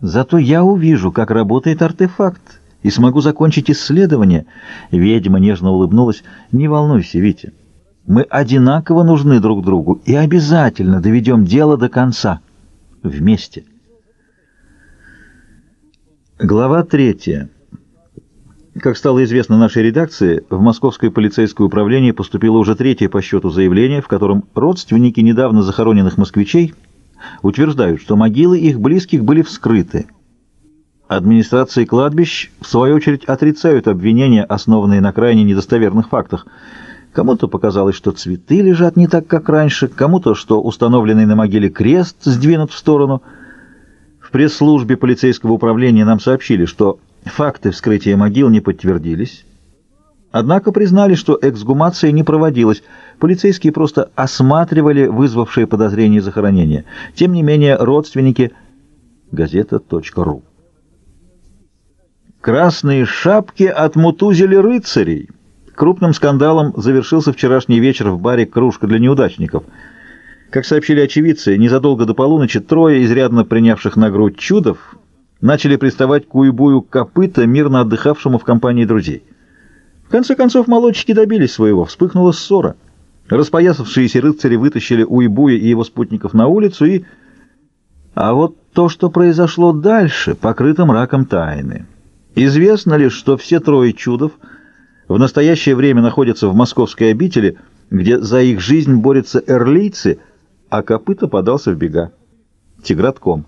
Зато я увижу, как работает артефакт, и смогу закончить исследование. Ведьма нежно улыбнулась. Не волнуйся, Витя. Мы одинаково нужны друг другу и обязательно доведем дело до конца. Вместе. Глава третья. Как стало известно нашей редакции, в Московское полицейское управление поступило уже третье по счету заявление, в котором родственники недавно захороненных москвичей утверждают, что могилы их близких были вскрыты. Администрации кладбищ, в свою очередь, отрицают обвинения, основанные на крайне недостоверных фактах. Кому-то показалось, что цветы лежат не так, как раньше, кому-то, что установленный на могиле крест сдвинут в сторону. В пресс-службе полицейского управления нам сообщили, что факты вскрытия могил не подтвердились. Однако признали, что эксгумация не проводилась. Полицейские просто осматривали вызвавшие подозрения захоронения. Тем не менее, родственники... Газета.ру Красные шапки отмутузили рыцарей. Крупным скандалом завершился вчерашний вечер в баре «Кружка для неудачников». Как сообщили очевидцы, незадолго до полуночи трое изрядно принявших на грудь чудов начали приставать к уйбую копыта, мирно отдыхавшему в компании друзей. В конце концов, молодчики добились своего, вспыхнула ссора. Распоясавшиеся рыцари вытащили уйбуя и его спутников на улицу и... А вот то, что произошло дальше, покрыто мраком тайны. Известно лишь, что все трое чудов в настоящее время находятся в московской обители, где за их жизнь борются эрлийцы, а копыта подался в бега. Тигратком.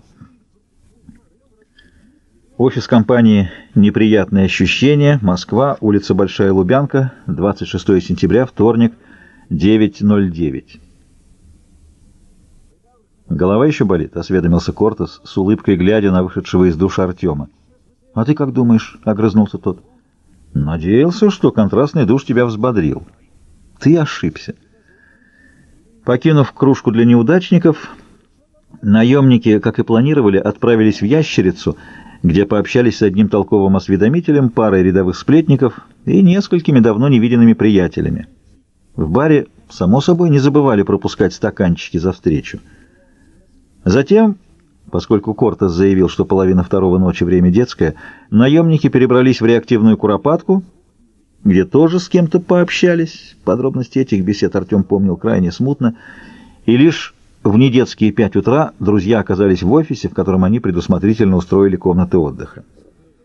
Офис компании «Неприятные ощущения», Москва, улица Большая Лубянка, 26 сентября, вторник, 9.09. «Голова еще болит?» — осведомился Кортес, с улыбкой глядя на вышедшего из душа Артема. «А ты как думаешь?» — огрызнулся тот. «Надеялся, что контрастный душ тебя взбодрил. Ты ошибся». Покинув кружку для неудачников, наемники, как и планировали, отправились в Ящерицу, где пообщались с одним толковым осведомителем, парой рядовых сплетников и несколькими давно невиденными приятелями. В баре, само собой, не забывали пропускать стаканчики за встречу. Затем Поскольку Кортес заявил, что половина второго ночи время детское, наемники перебрались в реактивную Куропатку, где тоже с кем-то пообщались. Подробности этих бесед Артем помнил крайне смутно. И лишь в недетские пять утра друзья оказались в офисе, в котором они предусмотрительно устроили комнаты отдыха.